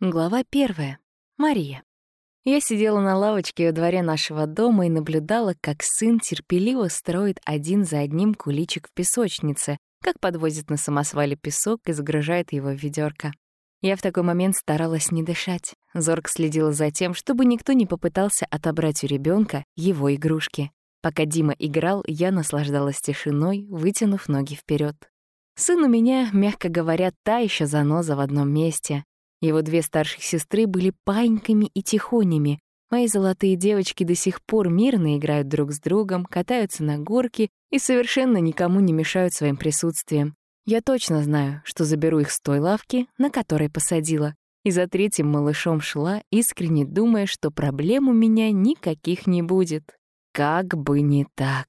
Глава первая. Мария. Я сидела на лавочке во дворе нашего дома и наблюдала, как сын терпеливо строит один за одним куличик в песочнице, как подвозит на самосвале песок и загружает его в ведерко. Я в такой момент старалась не дышать. Зорко следила за тем, чтобы никто не попытался отобрать у ребенка его игрушки. Пока Дима играл, я наслаждалась тишиной, вытянув ноги вперед. Сын у меня, мягко говоря, та еще заноза в одном месте. Его две старших сестры были паиньками и тихонями. Мои золотые девочки до сих пор мирно играют друг с другом, катаются на горке и совершенно никому не мешают своим присутствием. Я точно знаю, что заберу их с той лавки, на которой посадила, и за третьим малышом шла, искренне думая, что проблем у меня никаких не будет. Как бы не так.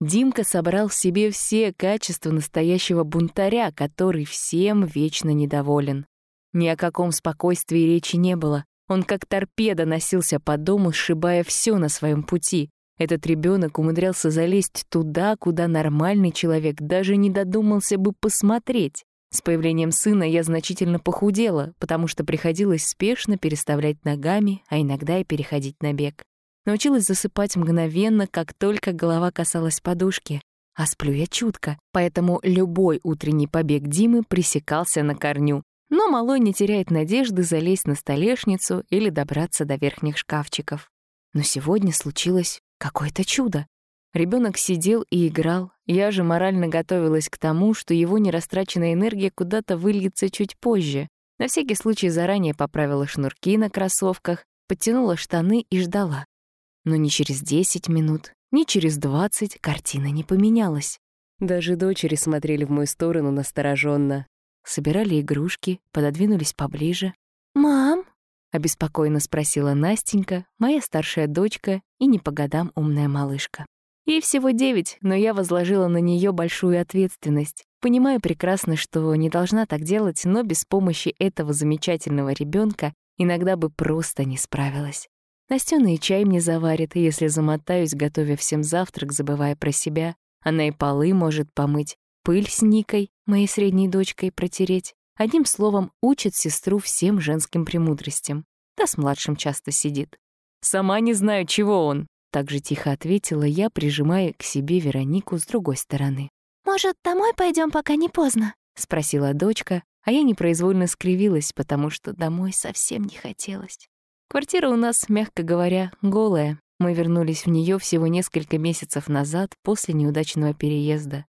Димка собрал в себе все качества настоящего бунтаря, который всем вечно недоволен. Ни о каком спокойствии речи не было. Он как торпеда носился по дому, сшибая все на своем пути. Этот ребенок умудрялся залезть туда, куда нормальный человек даже не додумался бы посмотреть. С появлением сына я значительно похудела, потому что приходилось спешно переставлять ногами, а иногда и переходить на бег. Научилась засыпать мгновенно, как только голова касалась подушки. А сплю я чутко, поэтому любой утренний побег Димы пресекался на корню. Но малой не теряет надежды залезть на столешницу или добраться до верхних шкафчиков. Но сегодня случилось какое-то чудо. Ребенок сидел и играл. Я же морально готовилась к тому, что его нерастраченная энергия куда-то выльется чуть позже. На всякий случай заранее поправила шнурки на кроссовках, подтянула штаны и ждала. Но ни через 10 минут, ни через 20 картина не поменялась. Даже дочери смотрели в мою сторону настороженно, собирали игрушки, пододвинулись поближе. «Мам?» — обеспокоенно спросила Настенька, моя старшая дочка и не по годам умная малышка. Ей всего девять, но я возложила на нее большую ответственность. Понимаю прекрасно, что не должна так делать, но без помощи этого замечательного ребенка иногда бы просто не справилась. Настёна и чай мне заварит, если замотаюсь, готовя всем завтрак, забывая про себя. Она и полы может помыть, пыль с Никой, моей средней дочкой, протереть. Одним словом, учит сестру всем женским премудростям. Да с младшим часто сидит. «Сама не знаю, чего он», — так же тихо ответила я, прижимая к себе Веронику с другой стороны. «Может, домой пойдем, пока не поздно?» — спросила дочка, а я непроизвольно скривилась, потому что домой совсем не хотелось. Квартира у нас, мягко говоря, голая. Мы вернулись в нее всего несколько месяцев назад после неудачного переезда.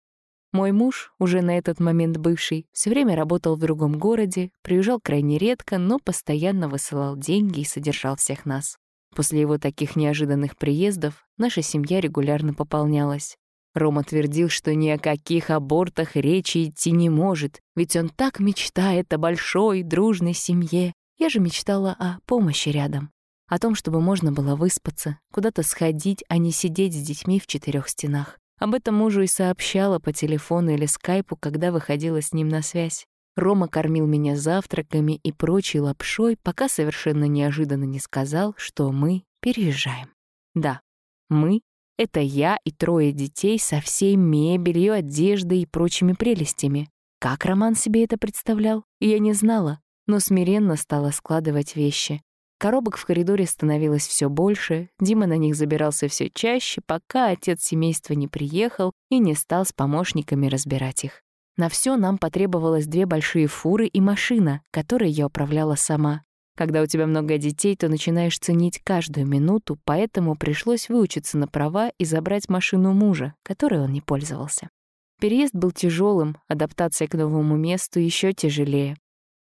Мой муж, уже на этот момент бывший, все время работал в другом городе, приезжал крайне редко, но постоянно высылал деньги и содержал всех нас. После его таких неожиданных приездов наша семья регулярно пополнялась. Рома твердил, что ни о каких абортах речи идти не может, ведь он так мечтает о большой, дружной семье. Я же мечтала о помощи рядом, о том, чтобы можно было выспаться, куда-то сходить, а не сидеть с детьми в четырех стенах. Об этом мужу и сообщала по телефону или скайпу, когда выходила с ним на связь. Рома кормил меня завтраками и прочей лапшой, пока совершенно неожиданно не сказал, что мы переезжаем. Да, мы — это я и трое детей со всей мебелью, одеждой и прочими прелестями. Как Роман себе это представлял, я не знала, но смиренно стала складывать вещи. Коробок в коридоре становилось все больше, Дима на них забирался все чаще, пока отец семейства не приехал и не стал с помощниками разбирать их. На все нам потребовалось две большие фуры и машина, которой я управляла сама. Когда у тебя много детей, то начинаешь ценить каждую минуту, поэтому пришлось выучиться на права и забрать машину мужа, которой он не пользовался. Переезд был тяжелым, адаптация к новому месту еще тяжелее.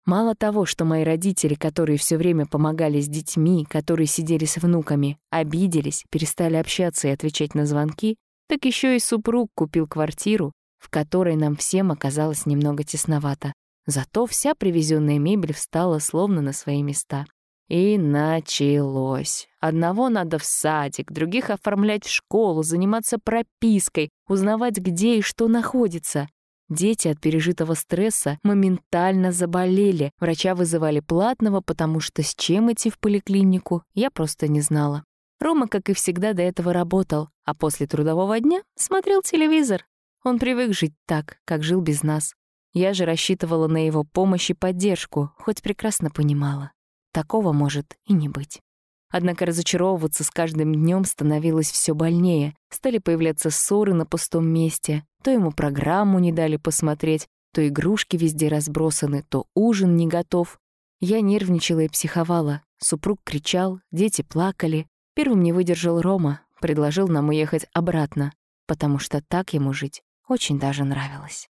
Мало того, что мои родители, которые все время помогали с детьми, которые сидели с внуками, обиделись, перестали общаться и отвечать на звонки, так еще и супруг купил квартиру, в которой нам всем оказалось немного тесновато. Зато вся привезенная мебель встала словно на свои места. И началось. Одного надо в садик, других оформлять в школу, заниматься пропиской, узнавать, где и что находится. Дети от пережитого стресса моментально заболели. Врача вызывали платного, потому что с чем идти в поликлинику, я просто не знала. Рома, как и всегда, до этого работал, а после трудового дня смотрел телевизор. Он привык жить так, как жил без нас. Я же рассчитывала на его помощь и поддержку, хоть прекрасно понимала. Такого может и не быть. Однако разочаровываться с каждым днем становилось все больнее. Стали появляться ссоры на пустом месте. То ему программу не дали посмотреть, то игрушки везде разбросаны, то ужин не готов. Я нервничала и психовала. Супруг кричал, дети плакали. Первым не выдержал Рома, предложил нам уехать обратно, потому что так ему жить очень даже нравилось.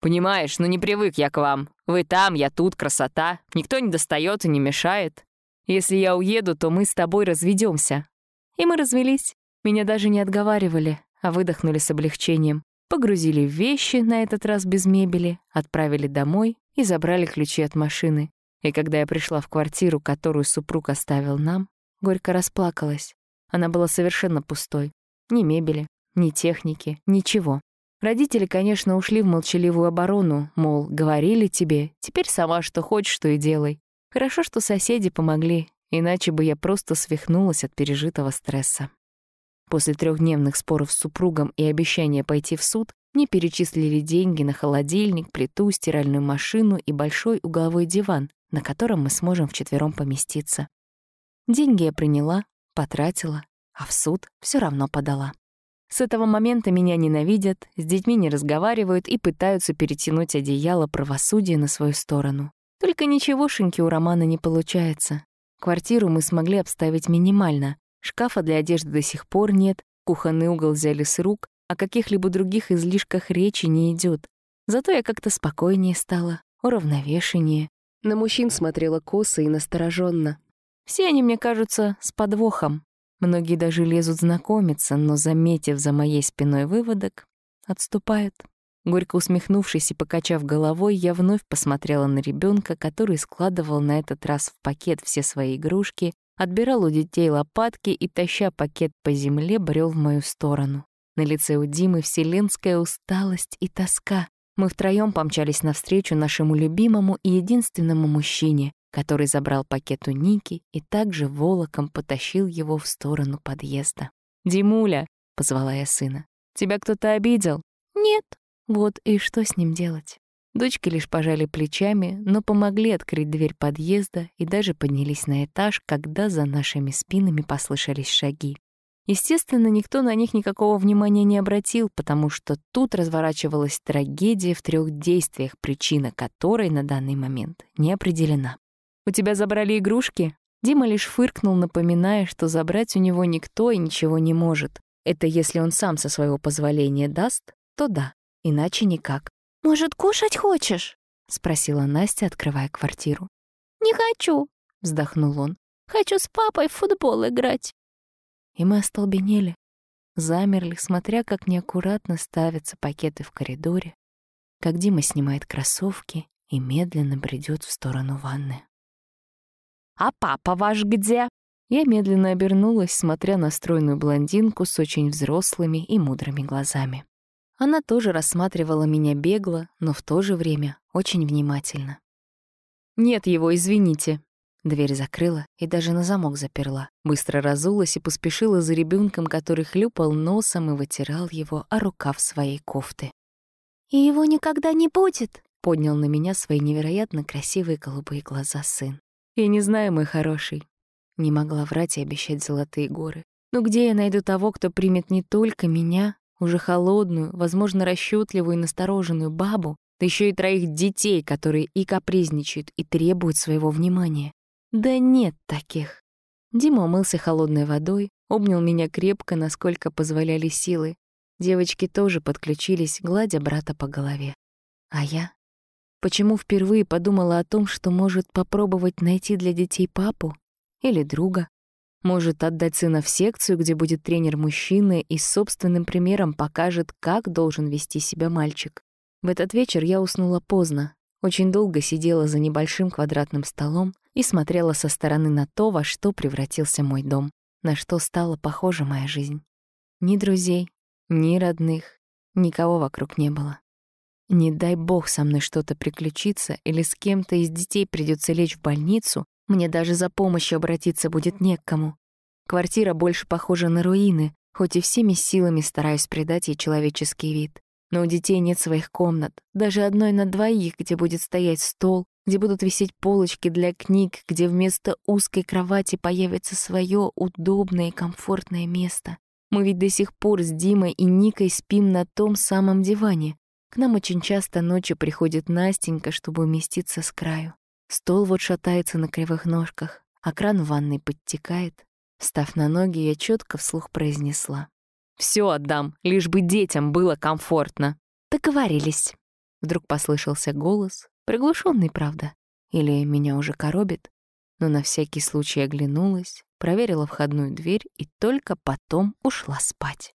«Понимаешь, ну не привык я к вам. Вы там, я тут, красота. Никто не достает и не мешает. Если я уеду, то мы с тобой разведемся. И мы развелись. Меня даже не отговаривали, а выдохнули с облегчением. Погрузили вещи, на этот раз без мебели, отправили домой и забрали ключи от машины. И когда я пришла в квартиру, которую супруг оставил нам, горько расплакалась. Она была совершенно пустой. Ни мебели, ни техники, ничего. Родители, конечно, ушли в молчаливую оборону, мол, говорили тебе, теперь сама что хочешь, что и делай. Хорошо, что соседи помогли, иначе бы я просто свихнулась от пережитого стресса. После трехдневных споров с супругом и обещания пойти в суд, мне перечислили деньги на холодильник, плиту, стиральную машину и большой угловой диван, на котором мы сможем вчетвером поместиться. Деньги я приняла, потратила, а в суд все равно подала. С этого момента меня ненавидят, с детьми не разговаривают и пытаются перетянуть одеяло правосудия на свою сторону. Только ничегошеньки у Романа не получается. Квартиру мы смогли обставить минимально. Шкафа для одежды до сих пор нет, кухонный угол взяли с рук, о каких-либо других излишках речи не идет. Зато я как-то спокойнее стала, уравновешеннее. На мужчин смотрела косо и настороженно. Все они мне кажутся с подвохом. Многие даже лезут знакомиться, но, заметив за моей спиной выводок, отступают. Горько усмехнувшись и покачав головой, я вновь посмотрела на ребенка, который складывал на этот раз в пакет все свои игрушки, отбирал у детей лопатки и, таща пакет по земле, брел в мою сторону. На лице у Димы вселенская усталость и тоска. Мы втроем помчались навстречу нашему любимому и единственному мужчине, который забрал пакет у Ники и также волоком потащил его в сторону подъезда. «Димуля!» — позвала я сына. «Тебя кто-то обидел?» «Нет», вот и что с ним делать? Дочки лишь пожали плечами, но помогли открыть дверь подъезда и даже поднялись на этаж, когда за нашими спинами послышались шаги. Естественно, никто на них никакого внимания не обратил, потому что тут разворачивалась трагедия в трех действиях, причина которой на данный момент не определена. «У тебя забрали игрушки?» Дима лишь фыркнул, напоминая, что забрать у него никто и ничего не может. Это если он сам со своего позволения даст, то да. Иначе никак. «Может, кушать хочешь?» — спросила Настя, открывая квартиру. «Не хочу», — вздохнул он. «Хочу с папой в футбол играть». И мы остолбенели, замерли, смотря, как неаккуратно ставятся пакеты в коридоре, как Дима снимает кроссовки и медленно бредет в сторону ванны. «А папа ваш где?» Я медленно обернулась, смотря на стройную блондинку с очень взрослыми и мудрыми глазами. Она тоже рассматривала меня бегло, но в то же время очень внимательно. «Нет его, извините». Дверь закрыла и даже на замок заперла. Быстро разулась и поспешила за ребенком, который хлюпал носом и вытирал его о рукав своей кофты. «И его никогда не будет?» — поднял на меня свои невероятно красивые голубые глаза сын. «Я не знаю, мой хороший». Не могла врать и обещать золотые горы. Но где я найду того, кто примет не только меня, уже холодную, возможно, расчетливую и настороженную бабу, да еще и троих детей, которые и капризничают, и требуют своего внимания. Да нет таких. Дима умылся холодной водой, обнял меня крепко, насколько позволяли силы. Девочки тоже подключились, гладя брата по голове. А я? Почему впервые подумала о том, что может попробовать найти для детей папу или друга? Может отдать сына в секцию, где будет тренер мужчины и собственным примером покажет, как должен вести себя мальчик. В этот вечер я уснула поздно, очень долго сидела за небольшим квадратным столом и смотрела со стороны на то, во что превратился мой дом, на что стала похожа моя жизнь. Ни друзей, ни родных, никого вокруг не было. Не дай бог со мной что-то приключится или с кем-то из детей придется лечь в больницу, мне даже за помощью обратиться будет не к кому. Квартира больше похожа на руины, хоть и всеми силами стараюсь придать ей человеческий вид. Но у детей нет своих комнат, даже одной на двоих, где будет стоять стол, где будут висеть полочки для книг, где вместо узкой кровати появится свое удобное и комфортное место. Мы ведь до сих пор с Димой и Никой спим на том самом диване. К нам очень часто ночью приходит Настенька, чтобы уместиться с краю. Стол вот шатается на кривых ножках, а кран в ванной подтекает. Встав на ноги, я четко вслух произнесла. Все отдам, лишь бы детям было комфортно». «Договорились». Вдруг послышался голос, приглушенный, правда. Или меня уже коробит. Но на всякий случай оглянулась, проверила входную дверь и только потом ушла спать.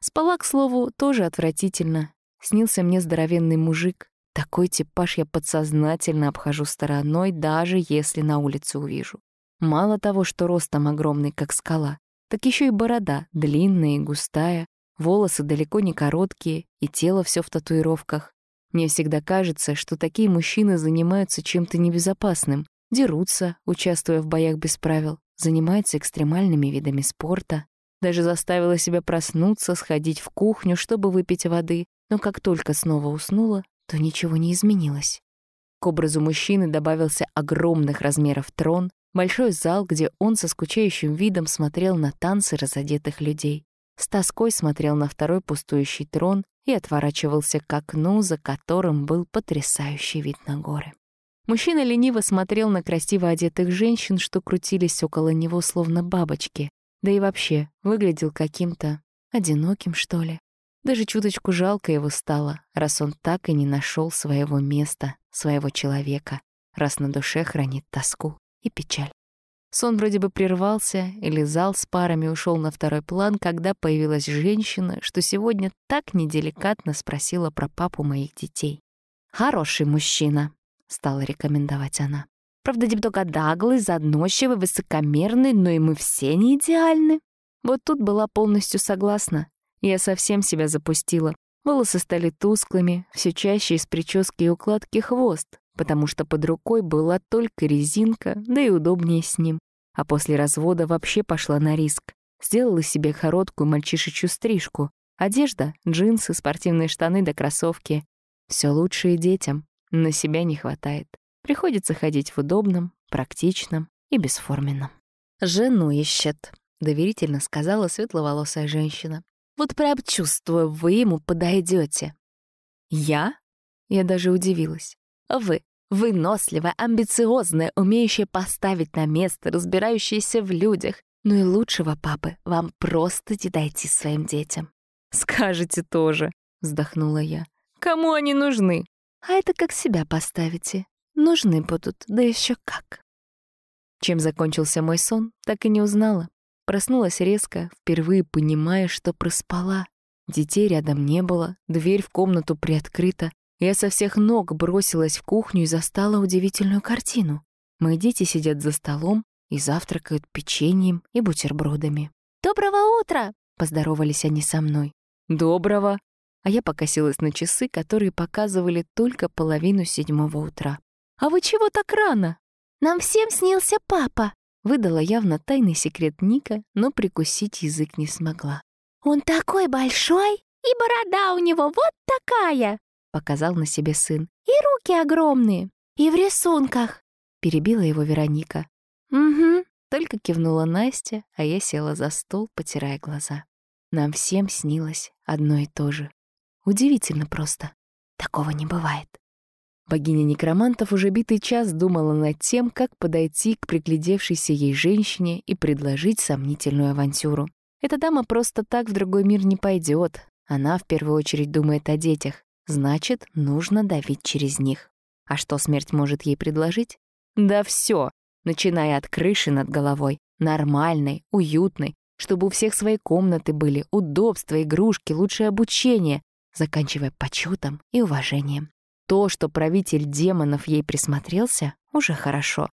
Спала, к слову, тоже отвратительно. Снился мне здоровенный мужик. Такой типаж я подсознательно обхожу стороной, даже если на улице увижу. Мало того, что ростом огромный, как скала, так еще и борода длинная и густая, волосы далеко не короткие, и тело все в татуировках. Мне всегда кажется, что такие мужчины занимаются чем-то небезопасным, дерутся, участвуя в боях без правил, занимаются экстремальными видами спорта. Даже заставила себя проснуться, сходить в кухню, чтобы выпить воды, но как только снова уснула, то ничего не изменилось. К образу мужчины добавился огромных размеров трон, Большой зал, где он со скучающим видом смотрел на танцы разодетых людей. С тоской смотрел на второй пустующий трон и отворачивался к окну, за которым был потрясающий вид на горы. Мужчина лениво смотрел на красиво одетых женщин, что крутились около него словно бабочки, да и вообще выглядел каким-то одиноким, что ли. Даже чуточку жалко его стало, раз он так и не нашел своего места, своего человека, раз на душе хранит тоску и печаль. Сон вроде бы прервался, или зал с парами ушел на второй план, когда появилась женщина, что сегодня так неделикатно спросила про папу моих детей. «Хороший мужчина», — стала рекомендовать она. «Правда, немного даглый, заносчивый, высокомерный, но и мы все не идеальны». Вот тут была полностью согласна. Я совсем себя запустила. Волосы стали тусклыми, все чаще из прически и укладки хвост, потому что под рукой была только резинка, да и удобнее с ним. А после развода вообще пошла на риск. Сделала себе короткую мальчишечью стрижку. Одежда, джинсы, спортивные штаны да кроссовки. Все лучшее детям, на себя не хватает. Приходится ходить в удобном, практичном и бесформенном. «Жену ищет», — доверительно сказала светловолосая женщина. «Вот прям чувствую, вы ему подойдете. «Я?» Я даже удивилась. Вы — выносливая, амбициозная, умеющая поставить на место, разбирающаяся в людях. Ну и лучшего папы вам просто не дойти своим детям. «Скажете тоже», — вздохнула я. «Кому они нужны?» «А это как себя поставите. Нужны будут, да еще как». Чем закончился мой сон, так и не узнала. Проснулась резко, впервые понимая, что проспала. Детей рядом не было, дверь в комнату приоткрыта, я со всех ног бросилась в кухню и застала удивительную картину. Мои дети сидят за столом и завтракают печеньем и бутербродами. «Доброго утра!» — поздоровались они со мной. «Доброго!» А я покосилась на часы, которые показывали только половину седьмого утра. «А вы чего так рано?» «Нам всем снился папа!» Выдала явно тайный секрет Ника, но прикусить язык не смогла. «Он такой большой, и борода у него вот такая!» показал на себе сын. «И руки огромные, и в рисунках!» Перебила его Вероника. «Угу», — только кивнула Настя, а я села за стол, потирая глаза. Нам всем снилось одно и то же. Удивительно просто. Такого не бывает. Богиня некромантов уже битый час думала над тем, как подойти к приглядевшейся ей женщине и предложить сомнительную авантюру. Эта дама просто так в другой мир не пойдет. Она в первую очередь думает о детях, Значит, нужно давить через них. А что смерть может ей предложить? Да все, начиная от крыши над головой, нормальной, уютной, чтобы у всех свои комнаты были, удобства, игрушки, лучшее обучение, заканчивая почетом и уважением. То, что правитель демонов ей присмотрелся, уже хорошо.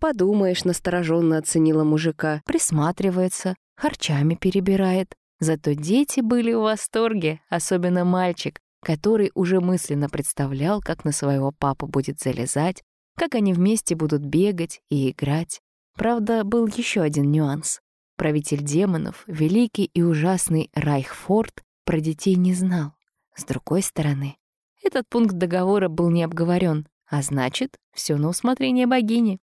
Подумаешь, настороженно оценила мужика, присматривается, харчами перебирает. Зато дети были в восторге, особенно мальчик который уже мысленно представлял, как на своего папу будет залезать, как они вместе будут бегать и играть. Правда, был еще один нюанс. Правитель демонов, великий и ужасный Райхфорд, про детей не знал. С другой стороны, этот пункт договора был не обговорен, а значит, все на усмотрение богини.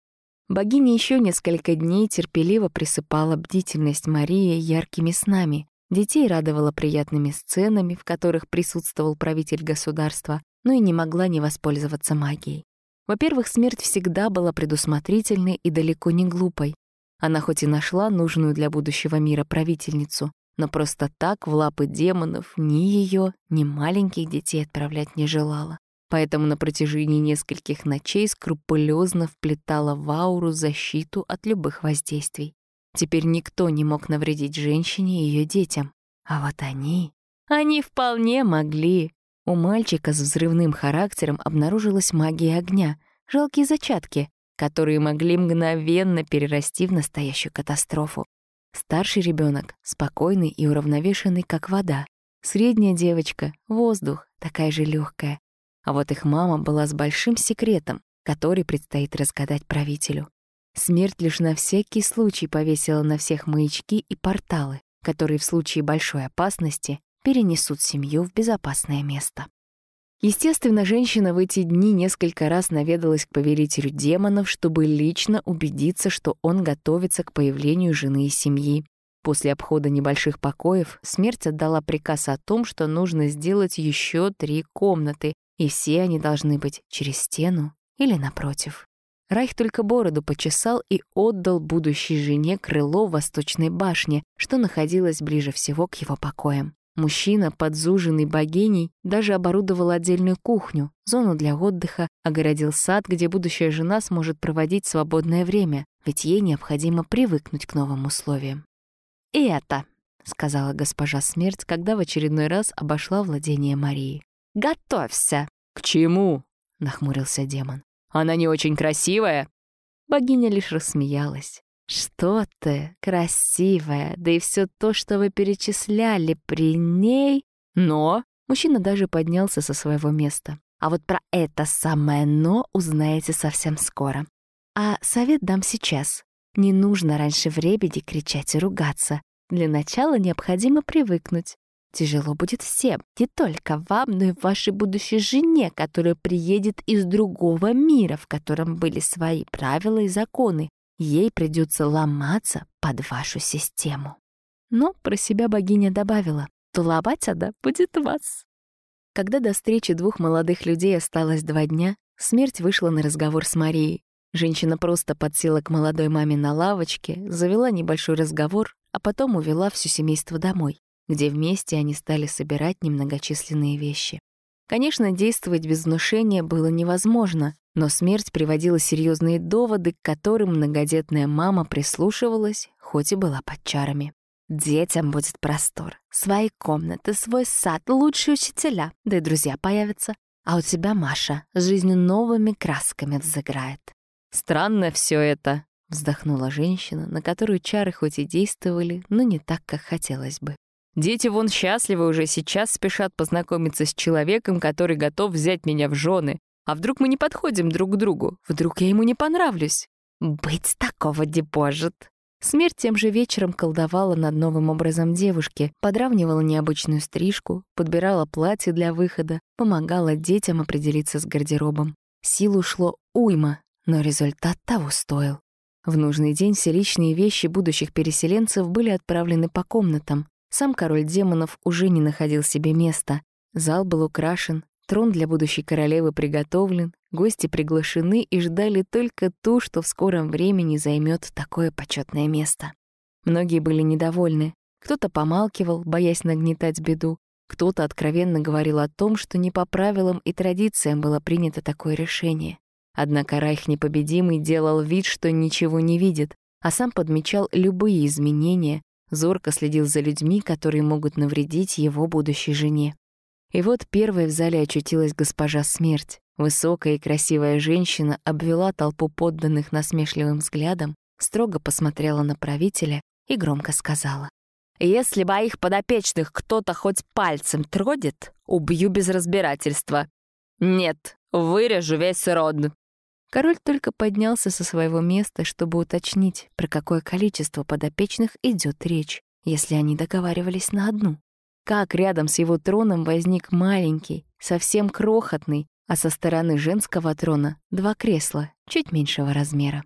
Богиня еще несколько дней терпеливо присыпала бдительность Марии яркими снами, детей радовала приятными сценами, в которых присутствовал правитель государства, но и не могла не воспользоваться магией. Во-первых, смерть всегда была предусмотрительной и далеко не глупой. Она хоть и нашла нужную для будущего мира правительницу, но просто так в лапы демонов ни ее, ни маленьких детей отправлять не желала поэтому на протяжении нескольких ночей скрупулезно вплетала в ауру защиту от любых воздействий. Теперь никто не мог навредить женщине и ее детям. А вот они... Они вполне могли. У мальчика с взрывным характером обнаружилась магия огня, жалкие зачатки, которые могли мгновенно перерасти в настоящую катастрофу. Старший ребенок спокойный и уравновешенный, как вода. Средняя девочка — воздух, такая же легкая. А вот их мама была с большим секретом, который предстоит разгадать правителю. Смерть лишь на всякий случай повесила на всех маячки и порталы, которые в случае большой опасности перенесут семью в безопасное место. Естественно, женщина в эти дни несколько раз наведалась к повелителю демонов, чтобы лично убедиться, что он готовится к появлению жены и семьи. После обхода небольших покоев смерть отдала приказ о том, что нужно сделать еще три комнаты, и все они должны быть через стену или напротив. Райх только бороду почесал и отдал будущей жене крыло восточной башне, что находилось ближе всего к его покоям. Мужчина, подзуженный богиней, даже оборудовал отдельную кухню, зону для отдыха, огородил сад, где будущая жена сможет проводить свободное время, ведь ей необходимо привыкнуть к новым условиям. «И это», — сказала госпожа Смерть, когда в очередной раз обошла владение Марии. «Готовься!» «К чему?» — нахмурился демон. «Она не очень красивая?» Богиня лишь рассмеялась. «Что ты, красивая, да и все то, что вы перечисляли при ней...» «Но...» Мужчина даже поднялся со своего места. «А вот про это самое «но» узнаете совсем скоро. А совет дам сейчас. Не нужно раньше в ребеди кричать и ругаться. Для начала необходимо привыкнуть. Тяжело будет всем, не только вам, но и вашей будущей жене, которая приедет из другого мира, в котором были свои правила и законы. Ей придется ломаться под вашу систему. Но про себя богиня добавила, то ломать она будет вас. Когда до встречи двух молодых людей осталось два дня, смерть вышла на разговор с Марией. Женщина просто подсела к молодой маме на лавочке, завела небольшой разговор, а потом увела все семейство домой где вместе они стали собирать немногочисленные вещи. Конечно, действовать без внушения было невозможно, но смерть приводила серьезные доводы, к которым многодетная мама прислушивалась, хоть и была под чарами. Детям будет простор, свои комнаты, свой сад, лучшие учителя, да и друзья появятся. А у тебя, Маша, жизнь новыми красками взыграет. «Странно все это», — вздохнула женщина, на которую чары хоть и действовали, но не так, как хотелось бы. Дети вон счастливы уже сейчас спешат познакомиться с человеком, который готов взять меня в жены. А вдруг мы не подходим друг к другу? Вдруг я ему не понравлюсь? Быть такого не. Смерть тем же вечером колдовала над новым образом девушки, подравнивала необычную стрижку, подбирала платье для выхода, помогала детям определиться с гардеробом. Сил ушло уйма, но результат того стоил. В нужный день все личные вещи будущих переселенцев были отправлены по комнатам. Сам король демонов уже не находил себе места. Зал был украшен, трон для будущей королевы приготовлен, гости приглашены и ждали только ту, что в скором времени займет такое почетное место. Многие были недовольны. Кто-то помалкивал, боясь нагнетать беду, кто-то откровенно говорил о том, что не по правилам и традициям было принято такое решение. Однако Райх Непобедимый делал вид, что ничего не видит, а сам подмечал любые изменения, зорко следил за людьми, которые могут навредить его будущей жене. И вот первой в зале очутилась госпожа Смерть. Высокая и красивая женщина обвела толпу подданных насмешливым взглядом, строго посмотрела на правителя и громко сказала. «Если моих подопечных кто-то хоть пальцем тродит, убью без разбирательства. Нет, вырежу весь род». Король только поднялся со своего места, чтобы уточнить, про какое количество подопечных идет речь, если они договаривались на одну. Как рядом с его троном возник маленький, совсем крохотный, а со стороны женского трона два кресла, чуть меньшего размера.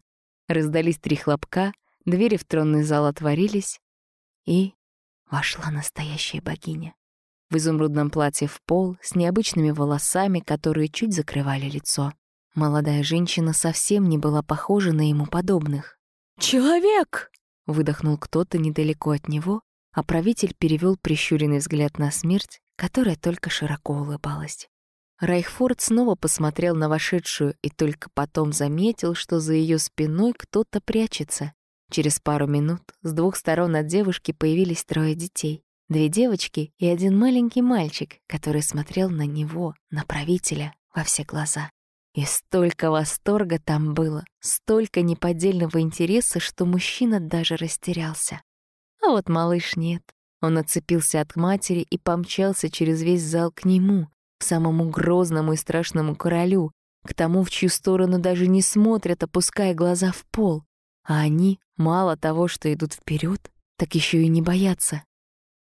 Раздались три хлопка, двери в тронный зал отворились, и вошла настоящая богиня. В изумрудном платье в пол, с необычными волосами, которые чуть закрывали лицо. Молодая женщина совсем не была похожа на ему подобных. «Человек!» — выдохнул кто-то недалеко от него, а правитель перевел прищуренный взгляд на смерть, которая только широко улыбалась. Райхфорд снова посмотрел на вошедшую и только потом заметил, что за ее спиной кто-то прячется. Через пару минут с двух сторон от девушки появились трое детей. Две девочки и один маленький мальчик, который смотрел на него, на правителя, во все глаза. И столько восторга там было, столько неподдельного интереса, что мужчина даже растерялся. А вот малыш нет. Он отцепился от матери и помчался через весь зал к нему, к самому грозному и страшному королю, к тому, в чью сторону даже не смотрят, опуская глаза в пол. А они, мало того, что идут вперед, так еще и не боятся.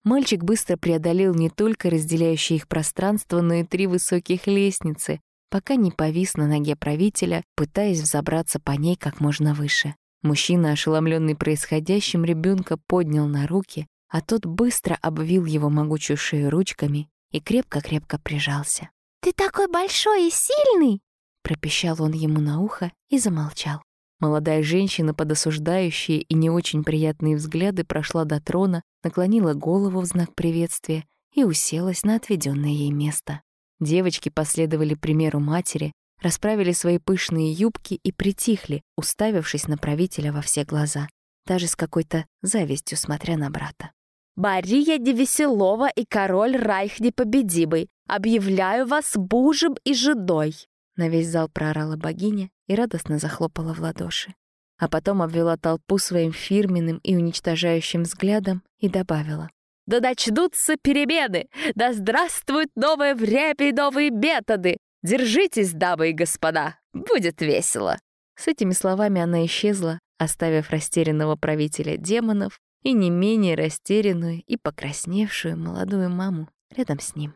Мальчик быстро преодолел не только разделяющее их пространство, но и три высоких лестницы, пока не повис на ноге правителя, пытаясь взобраться по ней как можно выше. Мужчина, ошеломленный происходящим, ребенка поднял на руки, а тот быстро обвил его могучую шею ручками и крепко-крепко прижался. «Ты такой большой и сильный!» пропищал он ему на ухо и замолчал. Молодая женщина под осуждающие и не очень приятные взгляды прошла до трона, наклонила голову в знак приветствия и уселась на отведенное ей место. Девочки последовали примеру матери, расправили свои пышные юбки и притихли, уставившись на правителя во все глаза, даже с какой-то завистью смотря на брата. «Бария Девеселова и король Райх Непобедимый, объявляю вас бужем и жидой!» На весь зал проорала богиня и радостно захлопала в ладоши. А потом обвела толпу своим фирменным и уничтожающим взглядом и добавила. «Да начнутся перемены! Да здравствует новое время и новые методы! Держитесь, дамы и господа, будет весело!» С этими словами она исчезла, оставив растерянного правителя демонов и не менее растерянную и покрасневшую молодую маму рядом с ним.